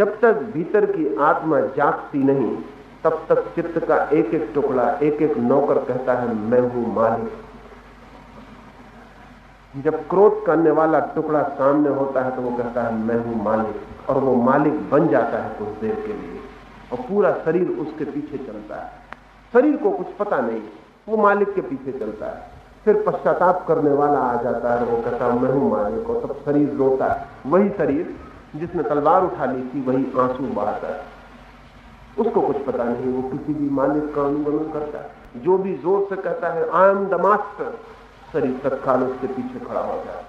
जब तक भीतर की आत्मा जागती नहीं, तब तक चित्त का एक एक टुकड़ा एक एक नौकर कहता है, मैं हूँ मालिक। जब क्रोध करने वाला टुकड़ा सामने होता है तो वो कहता है, मैं हूँ मालिक। और वो मालिक बन जाता है कुछ देर के लिए, और पूरा शरीर उसके पीछे चलता है। शरीर को कुछ पता नहीं, वो मालिक के पीछे चलता है। फिर पश्चाताप करने वाला आ जाता है वो कहता है, मैं हूँ मालिक। और तब शरीर रोता है। वही शरीर जिसने तलवार उठा ली थी, वही आँसू बहाता है। उसको कुछ पता नहीं, वो किसी भी मालिक का अनुगमन करता है। जो भी ज़ोर से कहता है आई एम द मास्टर शरीर तत्काल उसके पीछे खड़ा हो जाए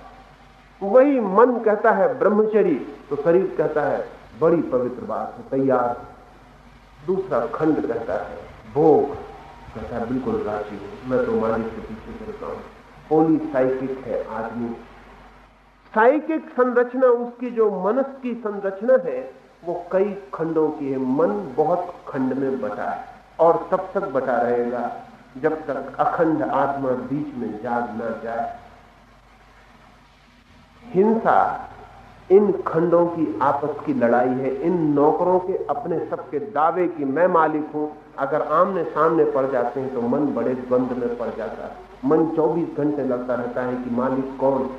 वही मन कहता है ब्रह्मचरी तो शरीर कहता है, बड़ी पवित्र बात है, तैयार दूसरा खंड कहता है, भोग, कहता है, बिल्कुल हूँ, मैं तो मालिक के पीछे चलता हूँ। होली साइकिक है, आदमी। साइकिक संरचना, उसकी जो मनस की संरचना है, वो कई खंडों की है। मन बहुत खंड में बटा है और तब तक बटा रहेगा जब तक अखंड आत्मा बीच में जाग न जाए। हिंसा इन खंडों की आपस की लड़ाई है। इन नौकरों के अपने सबके दावे की मैं मालिक हूँ। अगर आमने सामने पड़ जाते हैं तो मन बड़े द्वंद में पड़ जाता है। मन 24 घंटे लगता रहता है कि मालिक कौन?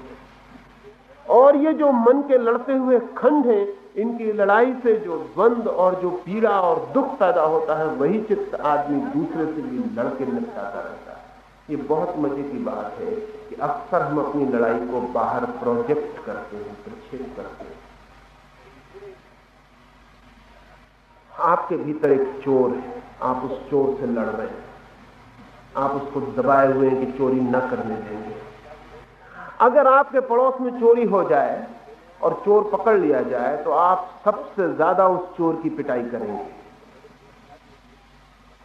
और ये जो मन के लड़ते हुए खंड हैं, इनकी लड़ाई से जो द्वंद और जो पीड़ा और दुख पैदा होता है, वही चित्त आदमी दूसरे से भी लड़के निपटाता रहता है। ये बहुत मज़े की बात है कि अक्सर हम अपनी लड़ाई को बाहर प्रोजेक्ट करते हैं, प्रक्षेप करते हैं। आपके भीतर एक चोर है। आप उस चोर से लड़ रहे हैं। आप उसको दबाए हुए हैं कि चोरी न करने देंगे। अगर आपके पड़ोस में चोरी हो जाए और चोर पकड़ लिया जाए तो आप सबसे ज़्यादा उस चोर की पिटाई करेंगे।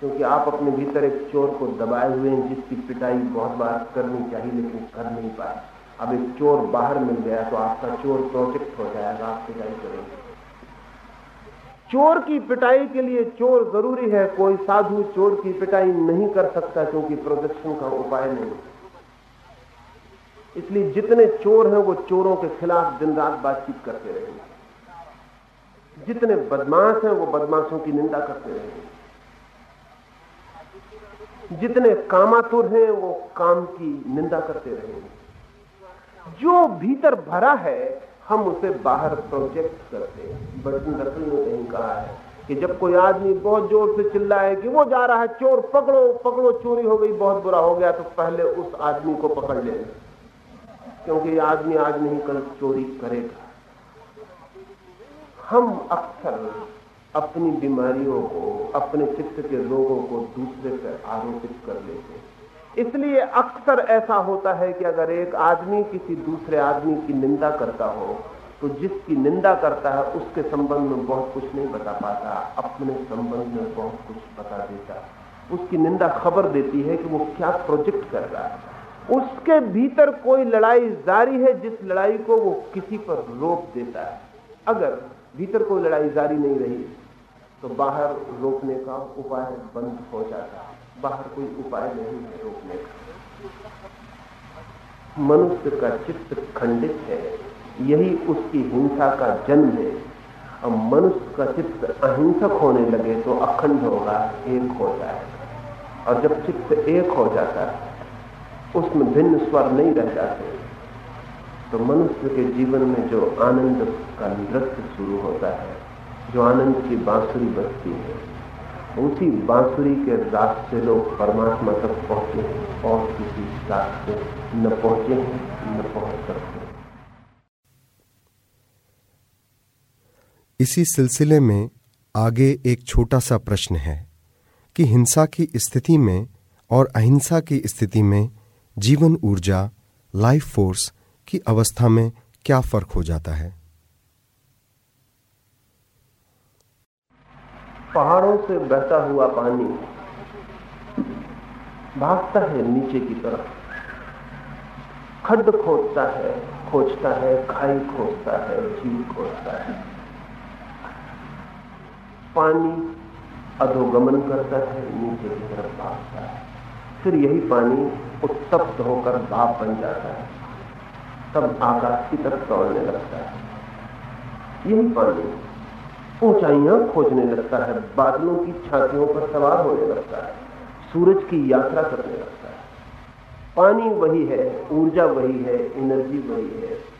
क्योंकि आप अपने भीतर एक चोर को दबाए हुए हैं, जिसकी पिटाई बहुत बार करनी चाहिए, लेकिन कर नहीं पाए। अब एक चोर बाहर मिल गया तो आपका चोर प्रोजेक्ट हो जाएगा, आप पिटाई करेंगे। चोर की पिटाई के लिए चोर ज़रूरी है, कोई साधु चोर की पिटाई नहीं कर सकता, क्योंकि प्रोजेक्शन का उपाय नहीं। इसलिए जितने चोर हैं वो चोरों के खिलाफ दिन रात बातचीत करते रहेंगे जितने बदमाश हैं वो बदमाशों की निंदा करते रहेंगे जितने कामातुर हैं वो काम की निंदा करते रहेंगे जो भीतर भरा है, हम उसे बाहर प्रोजेक्ट करते हैं। बर्तन ने कहीं कहा है कि जब कोई आदमी बहुत ज़ोर से चिल्लाए कि वो जा रहा है चोर, पकड़ो पकड़ो, चोरी हो गई, बहुत बुरा हो गया तो पहले उस आदमी को पकड़ लेना क्योंकि आदमी आज नहीं कल चोरी करेगा। हम अक्सर अपनी बीमारियों को, अपने चित्त के रोगों को दूसरे पर आरोपित कर लेते हैं। इसलिए अक्सर ऐसा होता है कि अगर एक आदमी किसी दूसरे आदमी की निंदा करता हो तो जिसकी निंदा करता है, उसके संबंध में बहुत कुछ नहीं बता पाता, अपने संबंध में बहुत कुछ बता देता। उसकी निंदा खबर देती है कि वो क्या प्रोजेक्ट कर रहा है। उसके भीतर कोई लड़ाई जारी है जिस लड़ाई को वो किसी पर रोक देता है। अगर भीतर कोई लड़ाई जारी नहीं रही तो बाहर रोकने का उपाय बंद हो जाता है। बाहर कोई उपाय नहीं है रोकने का। मनुष्य का चित्त खंडित है, यही उसकी हिंसा का जन्म है। अब मनुष्य का चित्त अहिंसक होने लगे तो अखंड होगा, एक हो। जाएगा और जब चित्त एक हो जाता है उसमें भिन्न स्वर नहीं रह जाते। तो मनुष्य के जीवन में जो आनंद का नृत्य शुरू होता है, जो आनंद की बांसुरी बजती है, उसी बांसुरी के से लोग परमात्मा तक पहुँचे और किसी से न पहुँचे न पहुँच सकते इसी सिलसिले में आगे एक छोटा सा प्रश्न है कि हिंसा की स्थिति में और अहिंसा की स्थिति में जीवन ऊर्जा लाइफ फोर्स की अवस्था में क्या फ़र्क हो जाता है? पहाड़ों से बहता हुआ पानी भागता है नीचे की तरफ़। खड्ड खोदता है, खोजता है, खाई खोजता है, झील खोजता है। पानी अधोगमन करता है, नीचे की तरफ़ भागता है। फिर यही पानी उत्तप्त होकर भाप बन जाता है। तब आकाश की तरफ़ दौड़ने लगता है। यही पानी ऊंचाइयाँ खोजने लगता है। बादलों की छातियों पर सवार होने लगता है। सूरज की यात्रा करने लगता है। पानी वही है, ऊर्जा वही है, एनर्जी वही है।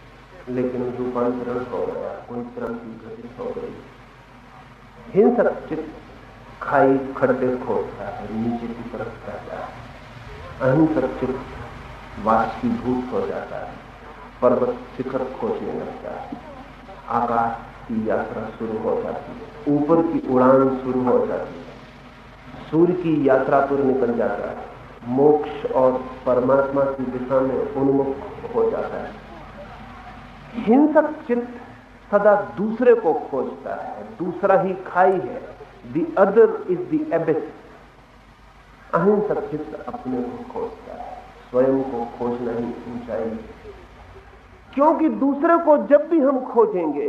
लेकिन रूपांतरण हो गया, कोई क्रांति घटित हो गई। हिंसक चित्त खाई खड्डे खोदता है, नीचे की तरफ़ जाता है। अहिंसक चित्त वाष्पीभूत हो जाता है, पर्वत शिखर खोजने लगता है। आकाश की यात्रा शुरू हो जाती है, ऊपर की उड़ान शुरू हो जाती है। सूर्य की यात्रा पर निकल जाता है, मोक्ष और परमात्मा की दिशा में उन्मुख हो जाता है। हिंसक चित्त सदा दूसरे को खोजता है, दूसरा ही खाई है। The other is the abyss अहिंसक चित्त अपने को खोजता है, स्वयं को खोजना ही ऊंचाई क्योंकि दूसरे को जब भी हम खोजेंगे,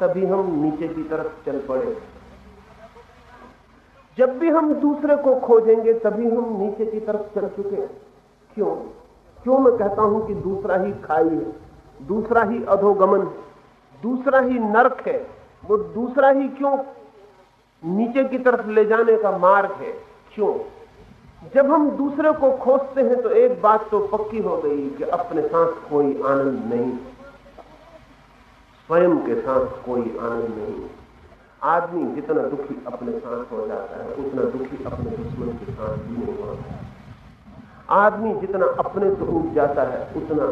तभी हम नीचे की तरफ़ चल पड़े। जब भी हम दूसरे को खोजेंगे, तभी हम नीचे की तरफ़ चल चुके क्यों? क्यों मैं कहता हूँ कि दूसरा ही खाई है, दूसरा ही अधोगमन दूसरा ही नरक है, वो दूसरा ही क्यों नीचे की तरफ़ ले जाने का मार्ग है। क्यों? जब हम दूसरे को खोजते हैं तो एक बात तो पक्की हो गई कि अपने साथ कोई आनंद नहीं। स्वयं के साथ कोई आनंद नहीं। आदमी जितना दुखी अपने साथ हो जाता है, उतना दुखी अपने दुश्मन के साथ भी नहीं होता आदमी जितना अपने से उठ जाता है, उतना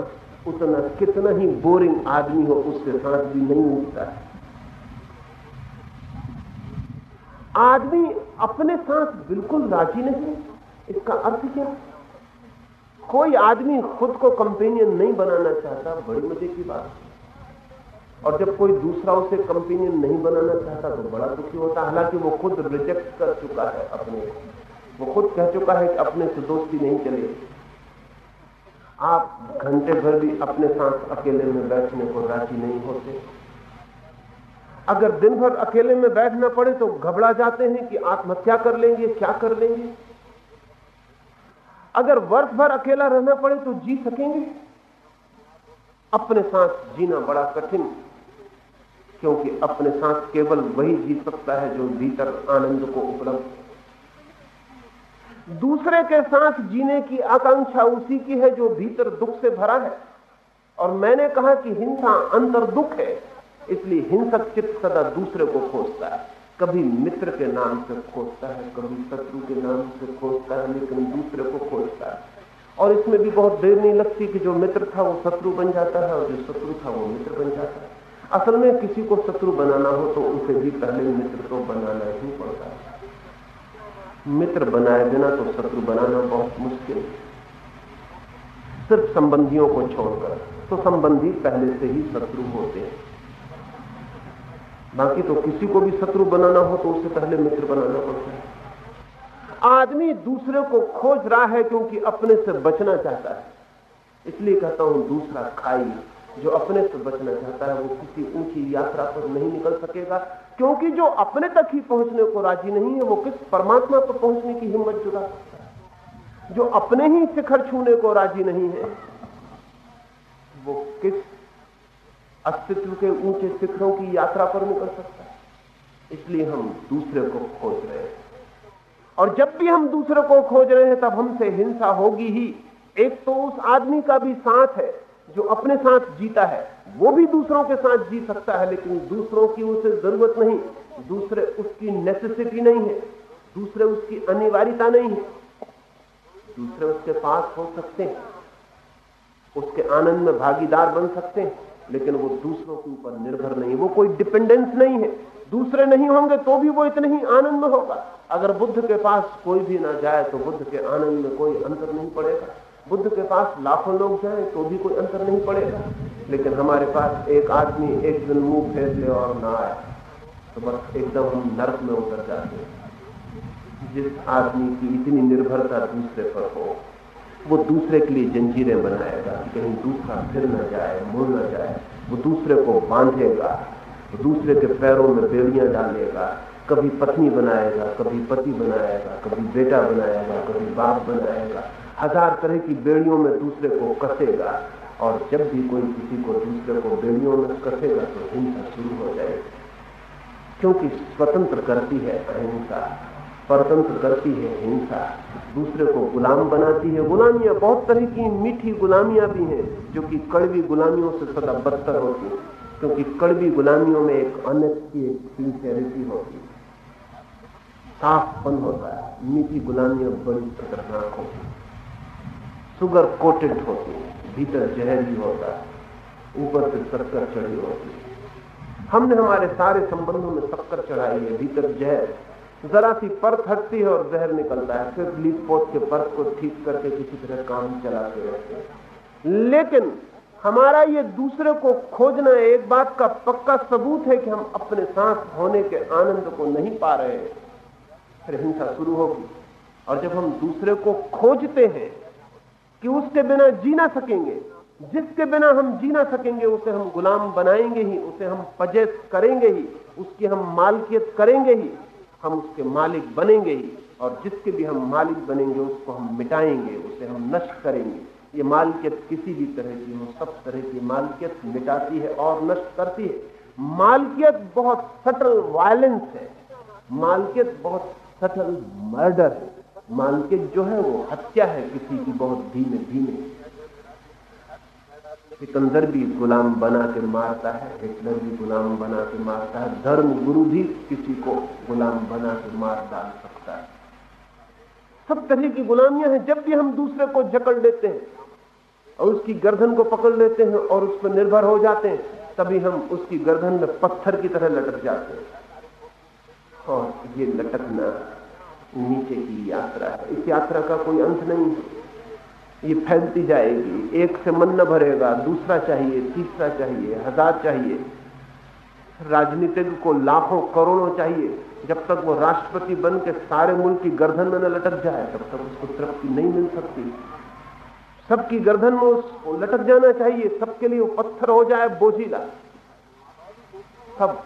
उतना कितना ही बोरिंग आदमी हो, उसके साथ भी नहीं उठता है। आदमी अपने साथ बिल्कुल राज़ी नहीं, इसका अर्थ क्या? कोई आदमी खुद को कंपेनियन नहीं बनाना चाहता, बड़ी मज़े की बात और जब कोई दूसरा उसे कंपेनियन नहीं बनाना चाहता तो बड़ा दुखी होता हालाँकि वो खुद रिजेक्ट कर चुका है अपने वो खुद कह चुका है कि अपने से दोस्ती नहीं चलेगी आप घंटे भर भी अपने साथ अकेले में बैठने को राज़ी नहीं होते। अगर दिन भर अकेले में बैठना पड़े तो घबरा जाते हैं कि आत्महत्या कर लेंगे, क्या कर लेंगे। अगर वर्ष भर अकेला रहना पड़े तो जी सकेंगे। अपने साथ जीना बड़ा कठिन, क्योंकि अपने साथ केवल वही जी सकता है जो भीतर आनंद को उपलब्ध दूसरे के साथ जीने की आकांक्षा उसी की है जो भीतर दुख से भरा है। और मैंने कहा कि हिंसा अंतर दुख है। इसलिए हिंसक चित्त सदा दूसरे को खोजता है। कभी मित्र के नाम से खोजता है, कभी शत्रु के नाम से खोजता है, लेकिन दूसरे को खोजता है। और इसमें भी बहुत देर नहीं लगती कि जो मित्र था वो शत्रु बन जाता है और जो शत्रु था वो मित्र बन जाता है। असल में किसी को शत्रु बनाना हो तो उसे भी पहले मित्र को बनाना ही पड़ता है। मित्र बनाए बिना तो शत्रु बनाना बहुत मुश्किल सिर्फ़ संबंधियों को छोड़कर तो संबंधी पहले से ही शत्रु होते हैं। बाकी तो किसी को भी शत्रु बनाना हो तो उससे पहले मित्र बनाना पड़ता है। आदमी दूसरे को खोज रहा है क्योंकि अपने से बचना चाहता है। इसलिए कहता हूँ, दूसरा खाई जो अपने से बचना चाहता है, वो किसी ऊँची यात्रा पर नहीं निकल सकेगा। क्योंकि जो अपने तक ही पहुँचने को राज़ी नहीं है, वो किस परमात्मा पर पहुँचने की हिम्मत जुटा सकता है? जो अपने ही शिखर छूने को राज़ी नहीं है, वो किस अस्तित्व के ऊँचे शिखरों की यात्रा पर निकल सकता है। इसलिए हम दूसरे को खोज रहे हैं। और जब भी हम दूसरे को खोज रहे हैं, तब हमसे हिंसा होगी ही। एक तो उस आदमी का भी साथ है, जो अपने साथ जीता है। वो भी दूसरों के साथ जी सकता है, लेकिन दूसरों की उसे ज़रूरत नहीं। दूसरे उसकी नेसेसिटी नहीं है। दूसरे उसकी अनिवार्यता नहीं है। दूसरे उसके पास हो सकते हैं। उसके आनंद में भागीदार बन सकते हैं। लेकिन वो दूसरों के ऊपर निर्भर नहीं, वो कोई डिपेंडेंस नहीं है। दूसरे नहीं होंगे तो भी वो इतने ही आनंद में होगा। अगर बुद्ध के पास कोई भी ना जाए तो बुद्ध के आनंद में कोई अंतर नहीं पड़ेगा। बुद्ध के पास लाखों लोग जाए तो भी कोई अंतर नहीं पड़ेगा। लेकिन हमारे पास एक आदमी, एक दिन मुँह फेर ले और ना आए तो बस एकदम हम नर्क में उतर जाते हैं। जिस आदमी की इतनी निर्भरता दूसरे पर हो वो दूसरे के लिए जंजीरें बनाएगा, कहीं दूसरा फिर न जाए, मुड़ न जाए, वो दूसरे को बांधेगा दूसरे के पैरों में बेड़ियाँ डालेगा, कभी पत्नी बनाएगा, कभी पति बनाएगा, कभी बेटा बनाएगा, कभी बाप बनाएगा, हज़ार तरह की बेड़ियों में दूसरे को कसेगा, और जब भी कोई किसी को दूसरे को बेड़ियों में कसेगा तो हिंसा शुरू हो जाएगी। क्योंकि स्वतंत्र करती है अहिंसा। परतंत्र करती है हिंसा। दूसरे को गुलाम बनाती है। गुलामियाँ बहुत तरह की मीठी गुलामियाँ भी हैं, जो कि कड़वी गुलामियों से सदा बदतर होती हैं, क्योंकि कड़वी गुलामियों में एक अनेक की एक होती है। साफपन होता है। मीठी गुलामियाँ बड़ी खतरनाक होती सुगर कोटेड होती है। भीतर जहर ही होता है। ऊपर से शक्कर चढ़ी होती हमने हमारे सारे संबंधों में शक्कर चढ़ाई है। भीतर जहर जरा सी परत हटती है और जहर निकलता है। फिर लीप पोत के परत को ठीक करके किसी तरह काम चलाते रहते हैं। लेकिन हमारा ये दूसरे को खोजना एक बात का पक्का सबूत है कि हम अपने साथ होने के आनंद को नहीं पा रहे हैं। फिर हिंसा शुरू होगी। और जब हम दूसरे को खोजते हैं कि उसके बिना जी ना सकेंगे, जिसके बिना हम जी ना सकेंगे, उसे हम गुलाम बनाएँगे ही, उसे हम पजेस करेंगे ही, उसकी हम मालकियत करेंगे ही। हम उसके मालिक बनेंगे ही और जिसके भी हम मालिक बनेंगे, उसको हम मिटाएँगे, उसे हम नष्ट करेंगे। ये मालकियत किसी भी तरह की हो, सब तरह की मालकियत मिटाती है और नष्ट करती है। मालकियत बहुत सटल वायलेंस है। मालकियत बहुत सटल मर्डर है। मालकियत जो है, वो हत्या है किसी की बहुत धीमे धीमे सिकंदर भी गुलाम बना के मारता है, हिटलर भी गुलाम बना के मारता है, धर्म गुरु भी किसी को गुलाम बना के मार डाल सकता है। सब तरह की गुलामियाँ हैं, जब भी हम दूसरे को जकड़ लेते हैं और उसकी गर्दन को पकड़ लेते हैं और उस पर निर्भर हो जाते हैं, तभी हम उसकी गर्दन में पत्थर की तरह लटक जाते हैं। और ये लटकना नीचे की यात्रा है। इस यात्रा का कोई अंत नहीं है। ये फैलती जाएगी। एक से मन न भरेगा, दूसरा चाहिए, तीसरा चाहिए, हज़ार चाहिए। राजनीतिक को लाखों करोड़ों चाहिए। जब तक वो राष्ट्रपति बन के सारे मुल्क की गर्दन में न लटक जाए, तब तक उसको तृप्ति नहीं मिल सकती। सबकी गर्दन में उसको लटक जाना चाहिए। सबके लिए पत्थर हो जाए बोझीला। सब।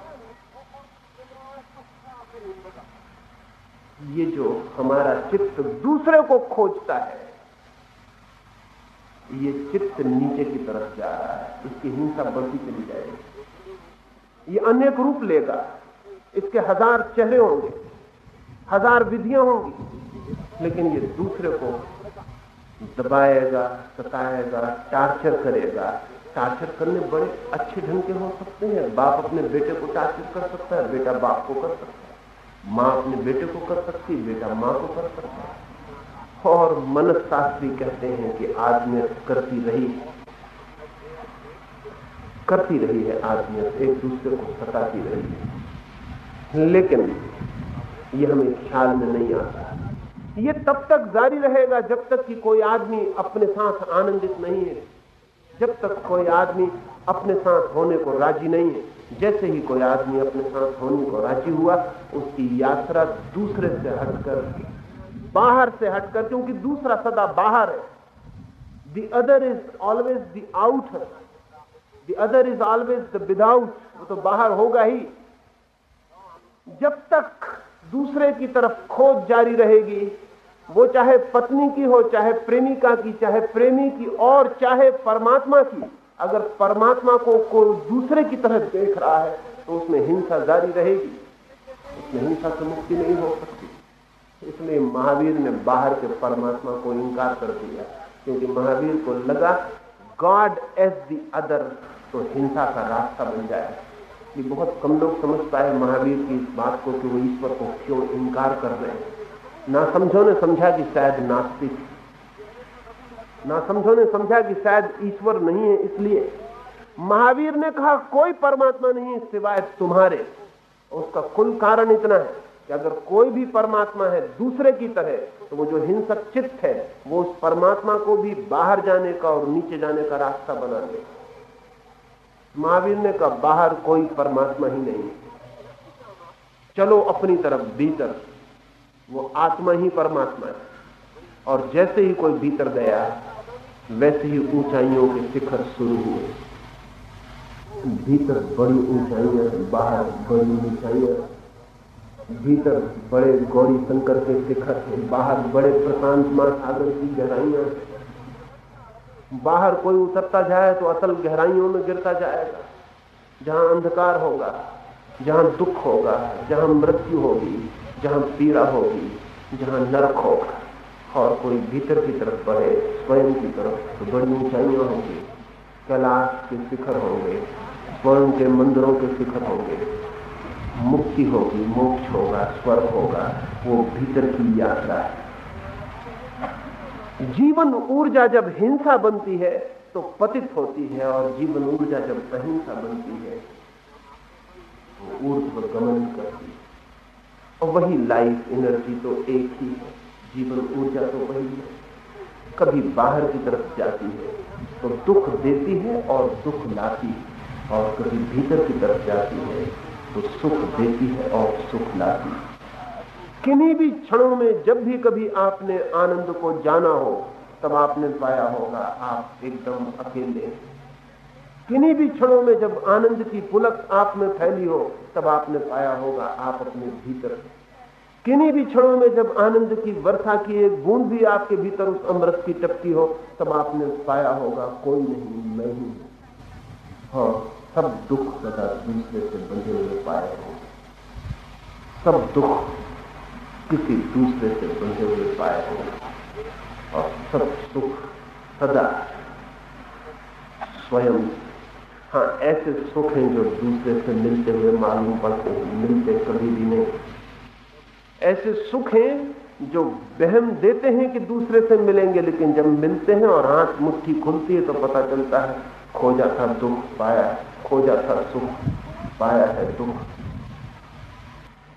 ये जो हमारा चित्त दूसरे को खोजता है ये चित्त नीचे की तरफ़ जा रहा है। इसकी हिंसा बढ़ती चली जाएगी। ये अनेक रूप लेगा। इसके हज़ार चेहरे होंगे, हज़ार विधियाँ होंगी, लेकिन ये दूसरे को दबाएगा, सताएगा, टार्चर करेगा। टार्चर करने बड़े अच्छे ढंग के हो सकते हैं। बाप अपने बेटे को टार्चर कर सकता है, बेटा बाप को कर सकता है। माँ अपने बेटे को कर सकती है, बेटा माँ को कर सकता है। और मनशास्त्री कहते हैं कि आदमी करती रही करती रही है आदमी एक दूसरे को सताती रही है। लेकिन ये हमें ख्याल में नहीं आता। ये तब तक जारी रहेगा जब तक कि कोई आदमी अपने साथ आनंदित नहीं है। जब तक कोई आदमी अपने साथ होने को राज़ी नहीं है। जैसे ही कोई आदमी अपने साथ होने को राज़ी हुआ, उसकी यात्रा दूसरे से हटकर बाहर से हटकर, क्योंकि दूसरा सदा बाहर है। The other is always the outer the other is always the without वो तो बाहर होगा ही। जब तक दूसरे की तरफ़ खोज जारी रहेगी, वो चाहे पत्नी की हो, चाहे प्रेमिका की, चाहे प्रेमी की और चाहे परमात्मा की, अगर परमात्मा को कोई दूसरे की तरफ़ देख रहा है तो उसमें हिंसा जारी रहेगी। उसमें हिंसा से मुक्ति नहीं हो सकती। इसलिए महावीर ने बाहर के परमात्मा को इंकार कर दिया, क्योंकि महावीर को लगा गॉड एज द अदर तो हिंसा का रास्ता बन जाए। ये बहुत कम लोग समझ पाए महावीर की इस बात को कि वो ईश्वर को क्यों इंकार कर रहे हैं। ना समझो ने समझा कि शायद नास्तिक। ना समझो ने समझा कि शायद ईश्वर नहीं है, इसलिए महावीर ने कहा, कोई परमात्मा नहीं सिवाय तुम्हारे। उसका कुल कारण इतना है। कि अगर कोई भी परमात्मा है दूसरे की तरह तो वो जो हिंसक चित्त है, वो उस परमात्मा को भी बाहर जाने का और नीचे जाने का रास्ता बना दे। महावीर ने कहा, बाहर कोई परमात्मा ही नहीं चलो अपनी तरफ़ भीतर। वो आत्मा ही परमात्मा है। और जैसे ही कोई भीतर गया, वैसे ही ऊंचाइयों के शिखर शुरू हुए। भीतर बड़ी ऊंचाइयाँ, बाहर बड़ी ऊंचाइयाँ। भीतर बड़े गौरी शंकर के शिखर है बाहर बड़े प्रशांत महासागर की गहराइयाँ। बाहर कोई उतरता जाए तो असल गहराइयों में गिरता जाएगा। जहाँ अंधकार होगा, जहाँ दुख होगा, जहाँ मृत्यु होगी, जहाँ पीड़ा होगी, जहाँ नरक होगा। और कोई भीतर की तरफ़ बढ़े, स्वयं की तरफ़ तो बड़ी ऊंचाइयाँ होंगी। कैलाश के शिखर होंगे, स्वर्ण के मंदिरों के शिखर होंगे। मुक्ति होगी, मोक्ष होगा, स्वर्ग होगा, वो भीतर की यात्रा है। जीवन ऊर्जा जब हिंसा बनती है तो पतित होती है और जीवन ऊर्जा जब अहिंसा बनती है तो ऊर्ध्व गमन करती है। और वही लाइफ एनर्जी तो एक ही है, जीवन ऊर्जा तो वही है। कभी बाहर की तरफ़ जाती है तो दुख देती है और दुख लाती है, और कभी भीतर की तरफ़ जाती है तो सुख देती है और सुख लाती है। किन्हीं भी क्षणों में जब भी कभी आपने आनंद को जाना हो, तब आपने पाया होगा, आप एकदम अकेले किन्हीं भी क्षणों में जब आनंद की पुलक आप में फैली हो, तब आपने पाया होगा, आप अपने भीतर किन्हीं भी क्षणों में जब आनंद की वर्षा की एक बूंद भी आपके भीतर उस अमृत की टपकी हो, तब आपने पाया होगा, कोई नहीं, मैं ही। हाँ। सब दुख सदा दूसरे से बंधे हुए पाए होंगे सब दुख किसी दूसरे से बंधे हुए पाए होंगे और सब सुख सदा स्वयं हाँ ऐसे सुख हैं जो दूसरे से मिलते हुए मालूम पड़ते हैं, मिलते कभी भी नहीं। ऐसे सुख हैं जो बहम देते हैं कि दूसरे से मिलेंगे, लेकिन जब मिलते हैं और हाथ मुट्ठी खुलती है तो पता चलता है खोजा था दुख, पाया। खोजा था सुख, पाया है दुख।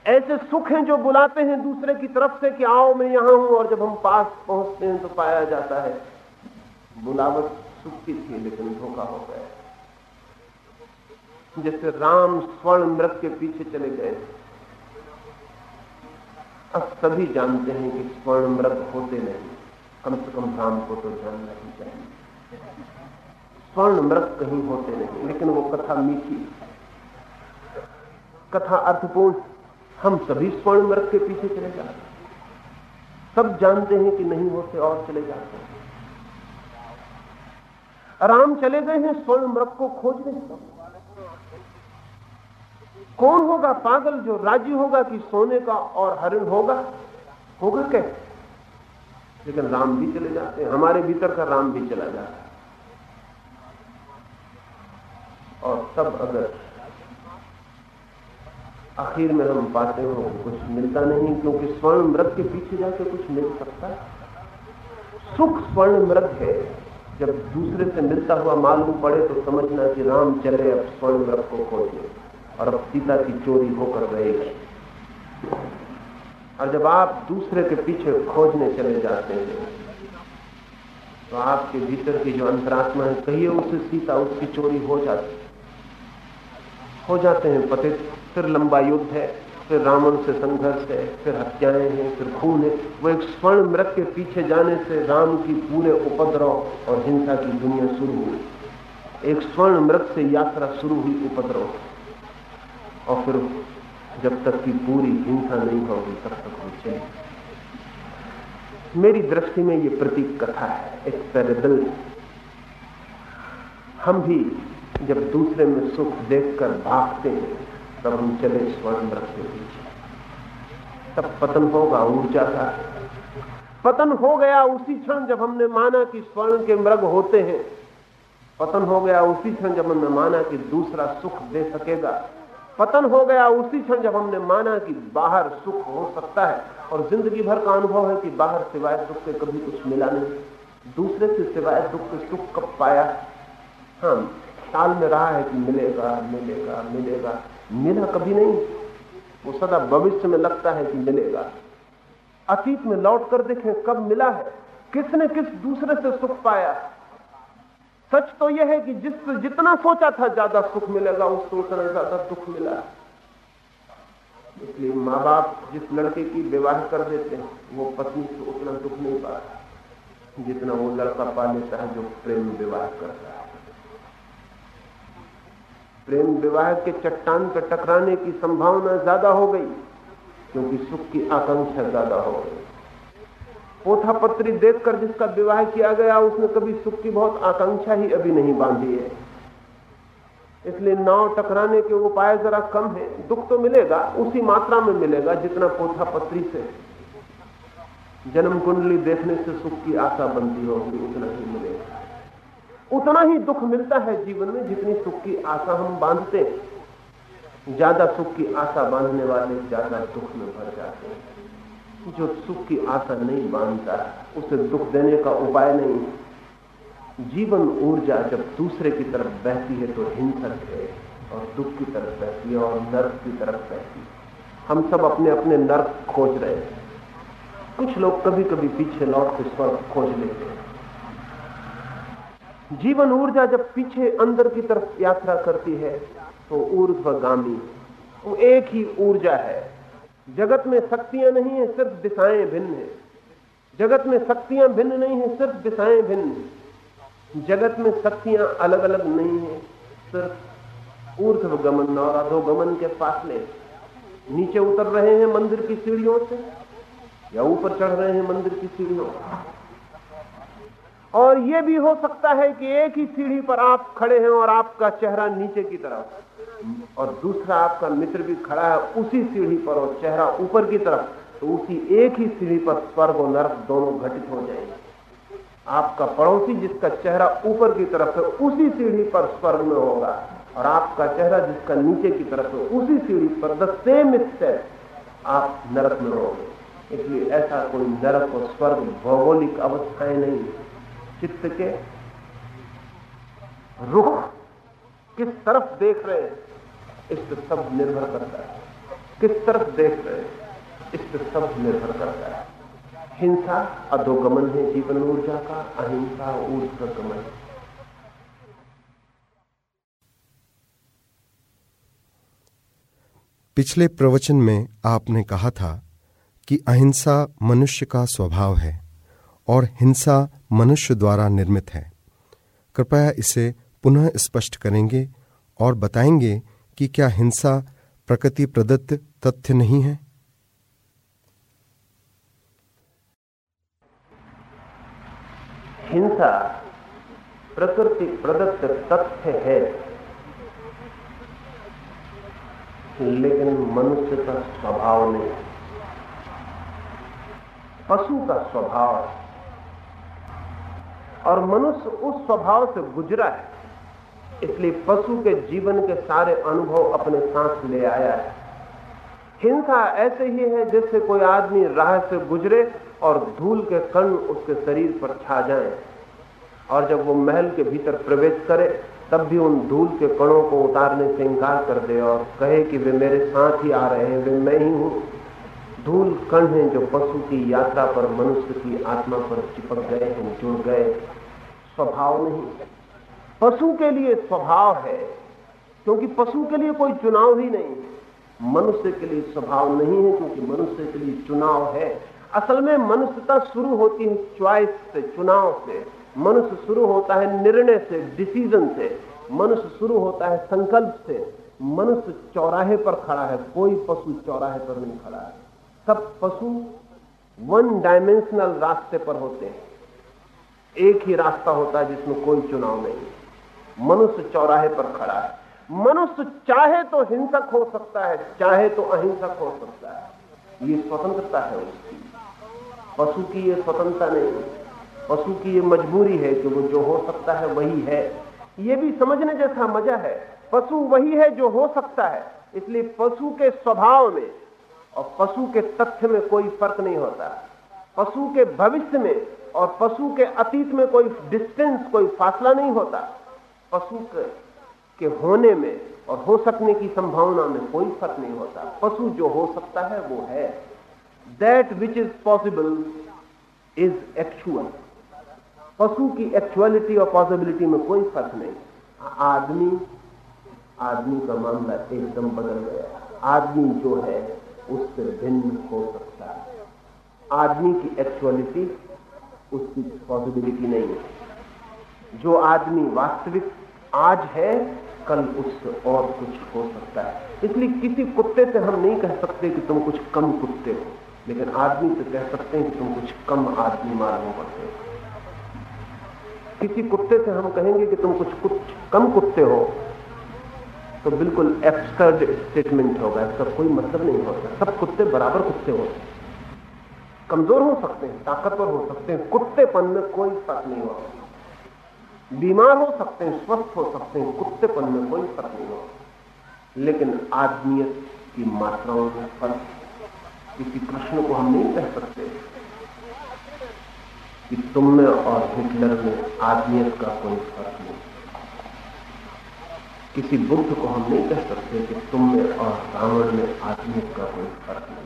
ऐसे सुख हैं जो बुलाते हैं दूसरे की तरफ़ से कि आओ, मैं यहाँ हूँ और जब हम पास पहुँचते हैं तो पाया जाता है। बुलावट सुख की थी, लेकिन धोखा हो गया। जैसे राम स्वर्ण मृत के पीछे चले गए। अब सभी जानते हैं कि स्वर्ण मृत होते नहीं। कम से कम राम को तो जानना ही चाहिए स्वर्ण मृत कहीं होते नहीं, लेकिन वो कथा मीठी कथा अर्थपूर्ण, हम सभी स्वर्ण मृत के पीछे चले जाते सब जानते हैं कि नहीं होते और चले जाते हैं। राम चले गए हैं स्वर्ण मृत को खोजने कौन होगा पागल जो राज़ी होगा कि सोने का और हरिण होगा? होगा क्या? लेकिन राम भी चले जाते हैं, हमारे भीतर का राम भी चला जाता है। और तब अगर आखिर में हम पाते हो, कुछ मिलता नहीं, क्योंकि स्वर्ण मृत के पीछे जाके कुछ मिल सकता है। सुख स्वर्ण मृत है, जब दूसरे से मिलता हुआ मालूम पड़े तो समझना कि राम चले, अब स्वर्ण मृत को खोजे और अब सीता की चोरी होकर रहेगी। और जब आप दूसरे के पीछे खोजने चले जाते हैं तो आपके भीतर की जो अंतरात्मा है, कहिए उसे सीता, उसकी चोरी हो जाती हो जाते हैं पतित। फिर लंबा युद्ध है, फिर रावण से संघर्ष है, फिर हत्याएँ हैं, फिर खून है। वो एक स्वर्ण मृत के पीछे जाने से राम की पूरे उपद्रव और हिंसा की दुनिया शुरू हुई। एक स्वर्ण मृत से यात्रा शुरू हुई उपद्रव। और फिर जब तक की पूरी हिंसा नहीं होगी, तब तक वो चले। मेरी दृष्टि में ये प्रतीक कथा है, एक पेरेबल हम भी जब दूसरे में सुख देखकर भागते हैं, तब हम चले स्वर्ण रखते पीछे तब पतन होगा ऊर्जा का। पतन हो गया उसी क्षण जब हमने माना कि स्वर्ण के मृग होते हैं। पतन हो गया उसी क्षण जब हमने माना कि दूसरा सुख दे सकेगा। पतन हो गया उसी क्षण जब हमने माना कि बाहर सुख हो सकता है। और ज़िंदगी भर का अनुभव है कि बाहर सिवाय सुख के कभी कुछ मिला नहीं। दूसरे से सिवाय दुख के सुख कब पाया? हाँ साल में रहा है कि मिलेगा मिलेगा मिलेगा। मिला कभी नहीं। वो सदा भविष्य में लगता है कि मिलेगा। अतीत में लौट कर देखें कब मिला है। किसने किस दूसरे से सुख पाया? सच तो यह है कि जिससे जितना सोचा था ज़्यादा सुख मिलेगा उसको उतना ज़्यादा दुख मिला। इसलिए माँ बाप जिस लड़के की विवाह कर देते हैं, वो पत्नी से उतना दुख नहीं पाता। जितना वो लड़का पा लेता है जो प्रेम विवाह करता है। प्रेम विवाह के चट्टान पर टकराने की संभावना ज़्यादा हो गई, क्योंकि सुख की आकांक्षा ज़्यादा हो गई। पोथा पत्री देखकर जिसका विवाह किया गया, उसने कभी सुख की बहुत आकांक्षा ही अभी नहीं बांधी है। इसलिए नाव टकराने के उपाय जरा कम है। दुख तो मिलेगा, उसी मात्रा में मिलेगा जितना पोथा पत्री से। जन्म कुंडली देखने से सुख की आशा बनती होगी, उतना ही मिलेगा। उतना ही दुख मिलता है जीवन में जितनी सुख की आशा हम बांधते हैं। ज़्यादा सुख की आशा बांधने वाले ज़्यादा दुख में भर जाते हैं। जो सुख की आशा नहीं बांधता, उसे दुख देने का उपाय नहीं। जीवन ऊर्जा जब दूसरे की तरफ़ बहती है तो हिंसक है और दुख की तरफ़ बहती है और नर्क की तरफ़ बहती है। हम सब अपने अपने नर्क खोज रहे हैं। कुछ लोग कभी कभी पीछे लौट के स्वर्ग खोज लेते हैं। जीवन ऊर्जा जब पीछे अंदर की तरफ़ यात्रा करती है तो ऊर्ध्वगामी, वो एक ही ऊर्जा है। जगत में शक्तियाँ नहीं है, सिर्फ़ दिशाएँ भिन्न है। जगत में शक्तियाँ भिन्न नहीं है, सिर्फ़ दिशाएँ भिन्न जगत में शक्तियाँ अलग अलग नहीं है, सिर्फ़ ऊर्ध्व गमन और अधोगमन के फासले। नीचे उतर रहे हैं मंदिर की सीढ़ियों से, या ऊपर चढ़ रहे हैं मंदिर की सीढ़ियों और यह भी हो सकता है कि एक ही सीढ़ी पर आप खड़े हैं और आपका चेहरा नीचे की तरफ़। और दूसरा आपका मित्र भी खड़ा है उसी सीढ़ी पर और चेहरा ऊपर की तरफ़ तो उसी एक ही सीढ़ी पर स्वर्ग और नरक दोनों घटित हो जाएँगे। आपका पड़ोसी जिसका चेहरा ऊपर की तरफ़ है, उसी सीढ़ी पर स्वर्ग में होगा। और आपका चेहरा जिसका नीचे की तरफ़ है, उसी सीढ़ी पर द सेम स्टेप आप नरक में होंगे। इसलिए ऐसा कोई नरक और स्वर्ग भौगोलिक अवस्थाएँ नहीं चित्त के रुख किस तरफ़ देख रहे हैं इस पर सब निर्भर करता है। किस तरफ़ देख रहे हैं इस पर सब निर्भर करता है। हिंसा अधोगमन है जीवन ऊर्जा का, अहिंसा ऊर्ध्वगमन पिछले प्रवचन में आपने कहा था कि अहिंसा मनुष्य का स्वभाव है। और हिंसा मनुष्य द्वारा निर्मित है। कृपया इसे पुनः स्पष्ट करेंगे और बताएँगे कि क्या हिंसा प्रकृति प्रदत्त तथ्य नहीं है। हिंसा प्रकृति प्रदत्त तथ्य है। लेकिन मनुष्य का स्वभाव नहीं। पशु का स्वभाव और मनुष्य उस स्वभाव से गुजरा है। इसलिए पशु के जीवन के सारे अनुभव अपने साथ ले आया है। हिंसा ऐसे ही है जैसे कोई आदमी राह से गुजरे और धूल के कण उसके शरीर पर छा जाएँ। और जब वो महल के भीतर प्रवेश करे, तब भी उन धूल के कणों को उतारने से इंकार कर दे और कहे कि वे मेरे साथ ही आ रहे हैं, वे मैं ही हूँ। धूल कण हैं जो पशु की यात्रा पर, मनुष्य की आत्मा पर चिपक गए हैं, जुड़ गए स्वभाव नहीं। पशु के लिए स्वभाव है, क्योंकि पशु के लिए कोई चुनाव ही नहीं। मनुष्य के लिए स्वभाव नहीं है, क्योंकि मनुष्य के लिए चुनाव है। असल में मनुष्यता शुरू होती है च्वाइस से, चुनाव से। मनुष्य शुरू होता है निर्णय से डिसीज़न से। मनुष्य शुरू होता है संकल्प से। मनुष्य चौराहे पर खड़ा है, कोई पशु चौराहे पर नहीं खड़ा है। सब पशु वन डायमेंशनल रास्ते पर होते हैं। एक ही रास्ता होता है जिसमें कोई चुनाव नहीं मनुष्य चौराहे पर खड़ा है। मनुष्य चाहे तो हिंसक हो सकता है, चाहे तो अहिंसक हो सकता है। ये स्वतंत्रता है उसकी। पशु की ये स्वतंत्रता नहीं पशु की ये मजबूरी है कि वो जो हो सकता है वही है। ये भी समझने जैसा मज़ा है। पशु वही है जो हो सकता है। इसलिए पशु के स्वभाव में और पशु के तथ्य में कोई फ़र्क नहीं होता। पशु के भविष्य में और पशु के अतीत में कोई डिस्टेंस कोई फासला नहीं होता। पशु के, के होने में और हो सकने की संभावना में कोई फ़र्क नहीं होता। पशु जो हो सकता है वो है। That which is possible is actual पशु की एक्चुअलिटी और पॉसिबिलिटी में कोई फ़र्क नहीं। आदमी आदमी का मामला एकदम बदल गया। आदमी जो है उससे भिन्न हो सकता है। आदमी की एक्चुअलिटी उसकी पॉसिबिलिटी नहीं है। जो आदमी वास्तविक आज है, कल उससे और कुछ हो सकता है। इसलिए किसी कुत्ते से हम नहीं कह सकते कि तुम कुछ कम कुत्ते हो, लेकिन आदमी से कह सकते हैं कि तुम कुछ कम आदमी मालूम पड़ते हो। किसी कुत्ते से हम कहेंगे कि तुम कुछ कुछ कम कुत्ते हो तो बिल्कुल एब्सर्ड स्टेटमेंट होगा इसका कोई मतलब नहीं होता सब कुत्ते बराबर कुत्ते होते हैं। कमज़ोर हो सकते हैं, ताकतवर हो सकते हैं। कुत्तेपन में कोई फ़र्क नहीं होता बीमार हो सकते हैं, स्वस्थ हो सकते हैं, कुत्तेपन में कोई फ़र्क नहीं होता लेकिन आदमियत की मात्राओं में फ़र्क, किसी प्रश्न को हम नहीं कह सकते। कि तुम में और हिटलर में आदमियत का कोई फ़र्क नहीं। किसी बुद्ध को हम नहीं कह सकते कि तुम में और रावण में आदमियत का कोई फ़र्क नहीं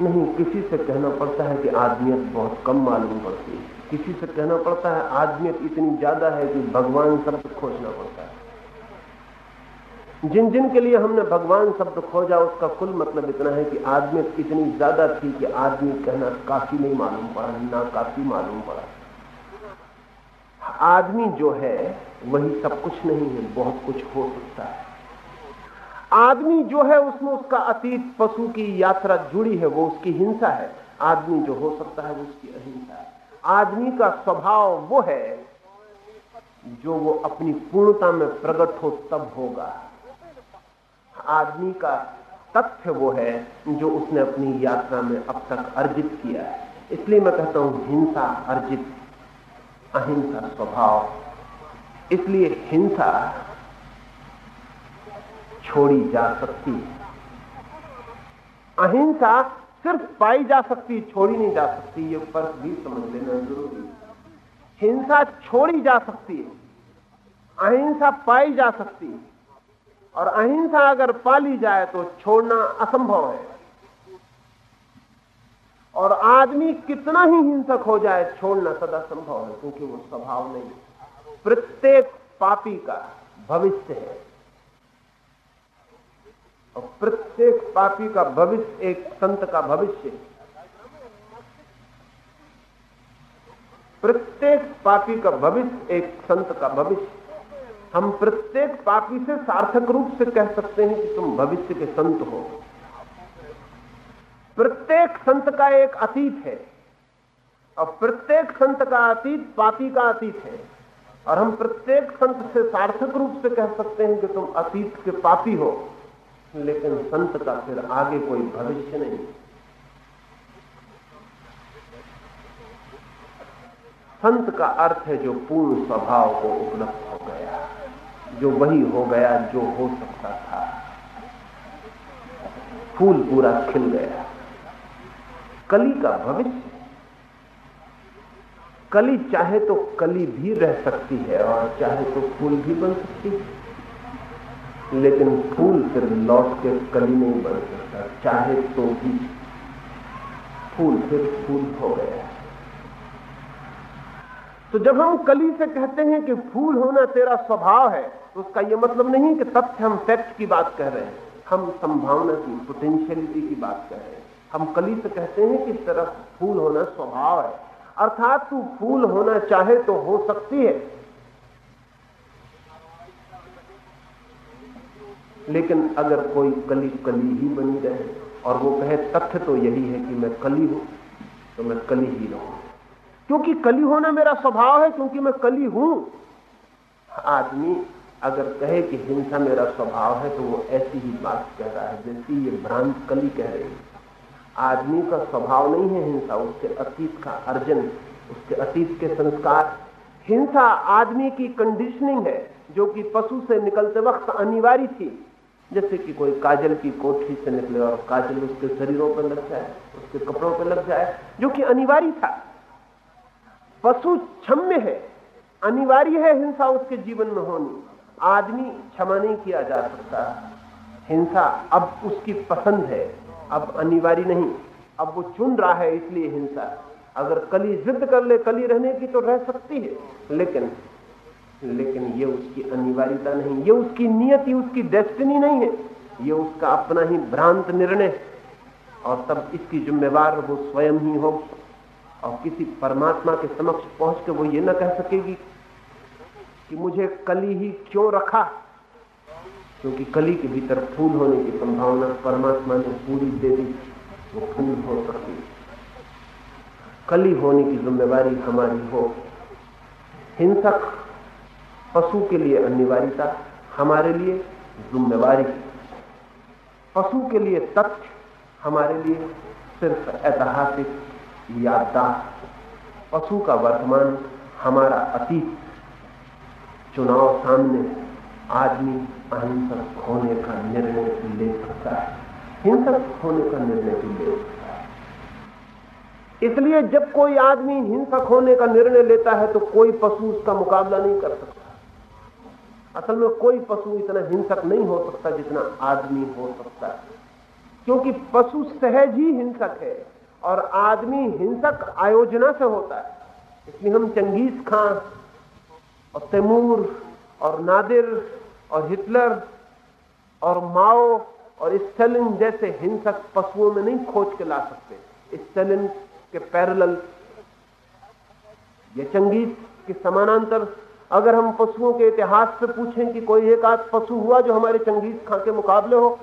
नहीं, किसी से कहना पड़ता है कि आदमियत बहुत कम मालूम पड़ती है। किसी से कहना पड़ता है, आदमियत इतनी ज़्यादा है कि भगवान शब्द खोजना पड़ता है। जिन जिन के लिए हमने भगवान शब्द खोजा, उसका कुल मतलब इतना है कि आदमियत इतनी ज़्यादा थी कि आदमी कहना काफ़ी नहीं मालूम पड़ा, ना काफ़ी मालूम पड़ा। आदमी जो है वही सब कुछ नहीं है, बहुत कुछ हो सकता है। आदमी जो है, उसमें उसका अतीत, पशु की यात्रा जुड़ी है, वो उसकी हिंसा है। आदमी जो हो सकता है, वो उसकी अहिंसा है। आदमी का स्वभाव वो है, जो वो अपनी पूर्णता में प्रकट हो, तब होगा। आदमी का तथ्य वो है, जो उसने अपनी यात्रा में अब तक अर्जित किया है। इसलिए मैं कहता हूँ, हिंसा अर्जित, अहिंसा स्वभाव। इसलिए हिंसा छोड़ी जा सकती है। अहिंसा सिर्फ़ पाई जा सकती छोड़ी नहीं जा सकती, ये फ़र्क भी समझ लेना ज़रूरी हिंसा छोड़ी जा सकती है, अहिंसा पाई जा सकती है। और अहिंसा अगर पाली जाए तो छोड़ना असंभव है। और आदमी कितना ही हिंसक हो जाए, छोड़ना सदा संभव है, क्योंकि वो स्वभाव नहीं प्रत्येक पापी का भविष्य है। और प्रत्येक पापी का भविष्य एक संत का भविष्य है। प्रत्येक पापी का भविष्य एक संत का भविष्य हम प्रत्येक पापी से सार्थक रूप से कह सकते हैं कि तुम भविष्य के संत हो। प्रत्येक संत का एक अतीत है। और प्रत्येक संत का अतीत पापी का अतीत है। और हम प्रत्येक संत से सार्थक रूप से कह सकते हैं कि तुम अतीत के पापी हो, लेकिन संत का फिर आगे कोई भविष्य नहीं। संत का अर्थ है जो पूर्ण स्वभाव को उपलब्ध हो गया, जो वही हो गया जो हो सकता था। फूल पूरा खिल गया। कली का भविष्य कली चाहे तो कली भी रह सकती है और चाहे तो फूल भी बन सकती है। लेकिन फूल फिर लौट के कली नहीं बन सकता चाहे तो भी फूल फिर फूल हो गया। तो जब हम कली से कहते हैं कि फूल होना तेरा स्वभाव है तो उसका यह मतलब नहीं कि तथ्य हम फैक्ट की बात कह रहे हैं। हम संभावना की पोटेंशियलिटी की बात कर रहे हैं। हम कली से कहते हैं कि तरफ़ फूल होना स्वभाव है। अर्थात तू फूल होना चाहे तो हो सकती है। लेकिन अगर कोई कली कली ही बनी रहे, और वो कहे, तथ्य तो यही है कि मैं कली हूँ तो मैं कली ही रहूँ। क्योंकि कली होना मेरा स्वभाव है, क्योंकि मैं कली हूँ। आदमी अगर कहे कि हिंसा मेरा स्वभाव है तो वो ऐसी ही बात कह रहा है जैसी ये भ्रांत कली कह रही है। आदमी का स्वभाव नहीं है हिंसा, उसके अतीत का अर्जन, उसके अतीत के संस्कार। हिंसा आदमी की कंडीशनिंग है, जो कि पशु से निकलते वक्त अनिवार्य थी। जैसे कि कोई काजल की कोठी से निकले और काजल उसके शरीरों पर लग जाए, उसके कपड़ों पर लग जाए, जो कि अनिवार्य था। पशु क्षम्य है, अनिवार्य है हिंसा उसके जीवन में होनी। आदमी क्षमा नहीं किया जा सकता। हिंसा अब उसकी पसंद है। अब अनिवार्य नहीं। अब वो चुन रहा है इसलिए हिंसा। अगर कली जिद कर ले, कली रहने की तो रह सकती है। लेकिन लेकिन ये उसकी अनिवार्यता नहीं। ये उसकी नियति उसकी डेस्टिनी नहीं है। ये उसका अपना ही भ्रांत निर्णय और तब इसकी जिम्मेवार वो स्वयं ही हो और किसी परमात्मा के समक्ष पहुँच के वो ये ना कह सकेगी कि मुझे कली ही क्यों रखा? क्योंकि कली के भीतर फूल होने की संभावना परमात्मा ने पूरी दे दी, वो फूल हो सकती कली होने की जिम्मेवारी हमारी हो। हिंसक पशु के लिए अनिवार्यता हमारे लिए जिम्मेवारी। पशु के लिए तथ्य हमारे लिए सिर्फ़ ऐतिहासिक याददाश्त। पशु का वर्तमान हमारा अतीत। चुनाव सामने। आदमी अहिंसक होने का निर्णय ले सकता है। हिंसक होने का निर्णय भी ले सकता है। इसलिए जब कोई आदमी हिंसक होने का निर्णय लेता है तो कोई पशु उसका मुकाबला नहीं कर सकता। असल में कोई पशु इतना हिंसक नहीं हो सकता जितना आदमी हो सकता है। क्योंकि पशु सहज ही हिंसक है, और आदमी हिंसक आयोजना से होता है। इसलिए हम चंगेज खान और तैमूर और नादिर और हिटलर और माओ और स्टेलिन जैसे हिंसक पशुओं में नहीं खोज के ला सकते। स्टेलिन के पैरेलल, या चंगेज के समानांतर, अगर हम पशुओं के इतिहास से पूछें कि कोई एक आध पशु हुआ जो हमारे चंगेज खां के मुकाबले हो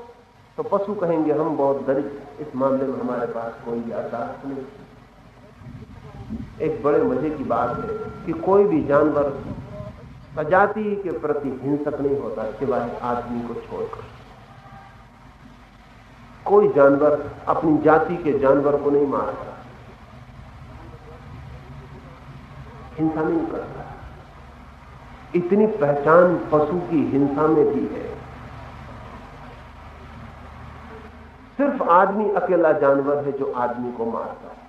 तो पशु कहेंगे, हम बहुत दरिद्र इस मामले में हमारे पास कोई यादाश्त नहीं एक बड़े मज़े की बात है कि कोई भी जानवर प्रजाति के प्रति हिंसक नहीं होता, सिवाय आदमी को छोड़कर। कोई जानवर अपनी जाति के जानवर को नहीं मारता। हिंसा नहीं करता। इतनी पहचान पशु की हिंसा में भी है। सिर्फ़ आदमी अकेला जानवर है जो आदमी को मारता है।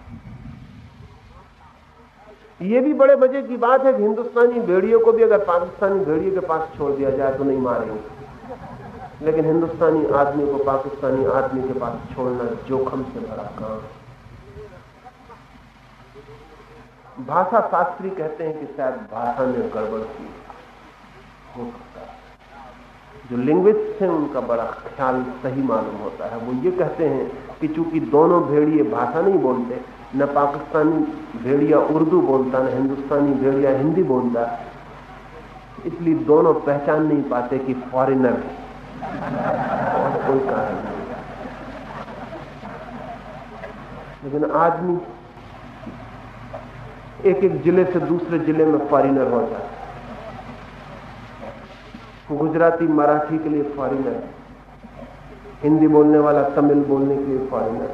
यह भी बड़े मज़े की बात है कि हिंदुस्तानी भेड़ियों को भी अगर पाकिस्तानी भेड़ियों के पास छोड़ दिया जाए तो नहीं मारेंगे। लेकिन हिंदुस्तानी आदमी को पाकिस्तानी आदमी के पास छोड़ना जोखम से भरा काम भाषा शास्त्री कहते हैं कि शायद भाषा में गड़बड़ की हो सकता है। जो लिंग्विस्ट हैं उनका बड़ा ख्याल सही मालूम होता है। वो ये कहते हैं कि चूँकि दोनों भेड़िए भाषा नहीं बोलते न पाकिस्तानी भेड़िया उर्दू बोलता, न हिंदुस्तानी भेड़िया हिंदी बोलता। इसलिए दोनों पहचान नहीं पाते कि फॉरेनर है। और कोई कारण नहीं। लेकिन आदमी एक एक ज़िले से दूसरे ज़िले में फॉरिनर हो जाता गुजराती, मराठी के लिए फॉरिनर हिंदी बोलने वाला तमिल बोलने के लिए फॉरिनर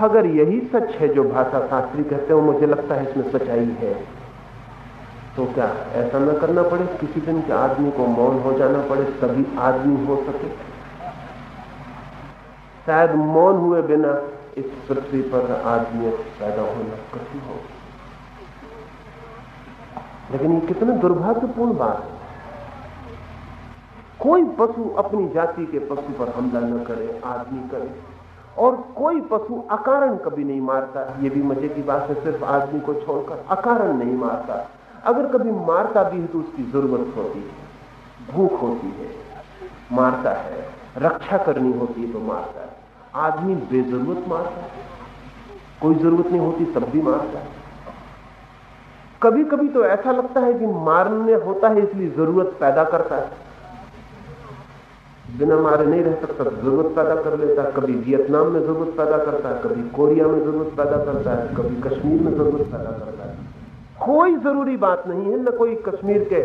अगर यही सच है जो भाषा शास्त्री कहते हो मुझे लगता है इसमें सच्चाई है। तो क्या ऐसा न करना पड़े? किसी दिन के आदमी को मौन हो जाना पड़े, तभी आदमी हो सके। शायद मौन हुए बिना इस पृथ्वी पर आदमी पैदा होना कठिन हो। लेकिन ये कितने दुर्भाग्यपूर्ण बात है। कोई पशु अपनी जाति के पशु पर हमला न करे, आदमी करे। और कोई पशु अकारण कभी नहीं मारता। ये भी मज़े की बात है, सिर्फ़ आदमी को छोड़कर अकारण नहीं मारता। अगर कभी मारता भी है तो उसकी ज़रूरत होती है, भूख होती है, मारता है, रक्षा करनी होती है तो मारता है। आदमी बेजरूरत मारता है, कोई ज़रूरत नहीं होती तब भी मारता है। कभी कभी तो ऐसा लगता है कि मारने होता है इसलिए ज़रूरत पैदा करता है। बिना मारे नहीं रह सकता। ज़रूरत पैदा कर लेता है, कभी वियतनाम में ज़रूरत पैदा करता है, कभी कोरिया में ज़रूरत पैदा करता है, कभी कश्मीर में ज़रूरत पैदा करता है। कोई ज़रूरी बात नहीं है, न कोई कश्मीर के,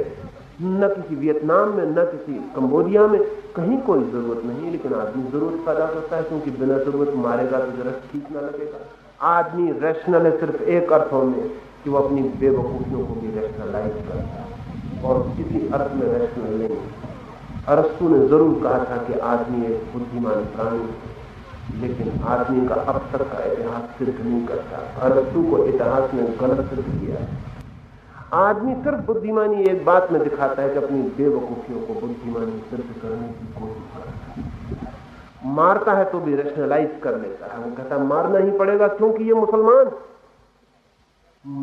न किसी वियतनाम में, न किसी कंबोडिया में कहीं कोई ज़रूरत नहीं लेकिन आदमी ज़रूरत पैदा करता है, क्योंकि बिना ज़रूरत मारेगा तो जरा ठीक ना लगेगा। आदमी रैशनल है सिर्फ़ एक अर्थों में कि वो अपनी बेवकूफियों को भी रैशनलाइज करता है, और किसी अर्थ में रैशनल नहीं अरस्तु ने ज़रूर कहा था कि आदमी एक बुद्धिमान प्राणी लेकिन आदमी का अब तक का इतिहास सिद्ध नहीं करता अरस्तु को इतिहास ने गलत सिद्ध किया आदमी सिर्फ़ बुद्धिमानी एक बात में दिखाता है कि अपनी बेवकूफियों को बुद्धिमानी सिद्ध करने की कोशिश करता है। मारता है तो भी रेशनलाइज कर लेता है। वो कहता है, मारना ही पड़ेगा क्योंकि ये मुसलमान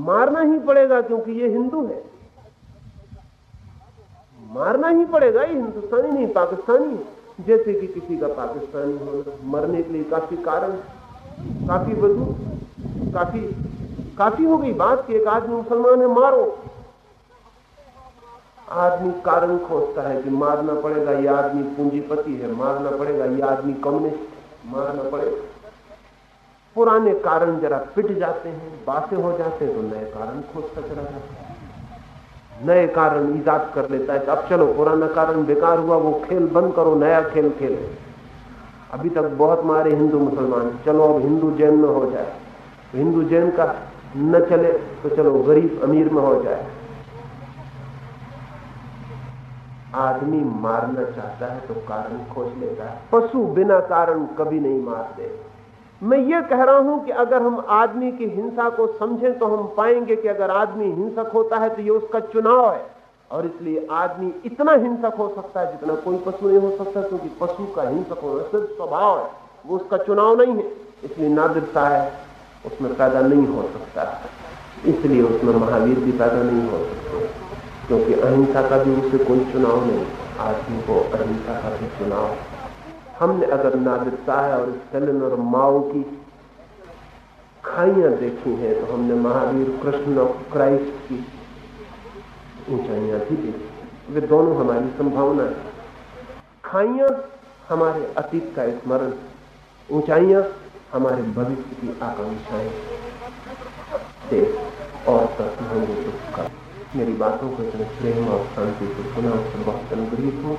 मारना ही पड़ेगा क्योंकि ये हिंदू है। मारना ही पड़ेगा, ये हिंदुस्तानी नहीं, पाकिस्तानी है। जैसे कि किसी का पाकिस्तानी होना, मरने के लिए काफ़ी कारण काफ़ी वज़ू, काफ़ी काफ़ी हो गई बात कि एक आदमी मुसलमान है, मारो। आदमी कारण खोजता है कि मारना पड़ेगा यह आदमी पूंजीपति है, मारना पड़ेगा यह आदमी कम्युनिस्ट मारना पड़ेगा। पुराने कारण जरा पिट जाते हैं, बातें हो जाते हैं तो नए कारण खोजता चला जाता है। नए कारण ईजाद कर लेता है अब चलो, पुराना कारण बेकार हुआ, वो खेल बंद करो, नया खेल खेलो। अभी तक बहुत मारे हिंदू मुसलमान, चलो अब हिंदू जैन में हो जाए। हिंदू जैन का न चले तो चलो गरीब अमीर में हो जाए। आदमी मारना चाहता है तो कारण खोज लेता है। पशु बिना कारण कभी नहीं मारते। मैं ये कह रहा हूँ कि अगर हम आदमी की हिंसा को समझें तो हम पाएँगे कि अगर आदमी हिंसक होता है तो ये उसका चुनाव है। और इसलिए आदमी इतना हिंसक हो सकता है जितना कोई पशु नहीं हो सकता, क्योंकि पशु का हिंसक होना सिर्फ़ स्वभाव है, वो उसका चुनाव नहीं है। इसलिए नादिरता है, उसमें पैदा नहीं हो सकता। इसलिए उसमें महावीर भी पैदा नहीं हो सकते, क्योंकि अहिंसा का भी उसे कोई चुनाव नहीं, आदमी को अहिंसा का भी चुनाव हमने अगर नादिरता है और स्टेलिन और माओ की खाइयाँ देखी हैं तो हमने महावीर, कृष्ण और क्राइस्ट की ऊंचाइयाँ भी देखी वे दोनों हमारी संभावना है। खाइयाँ हमारे अतीत का स्मरण, ऊंचाइयाँ हमारे भविष्य की आकांक्षाएँ। से और प्रश्न होंगे तो मेरी बातों को इतने प्रेम और शांति से सुना उससे बहुत अनुग्रहित हूँ।